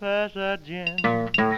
pass that.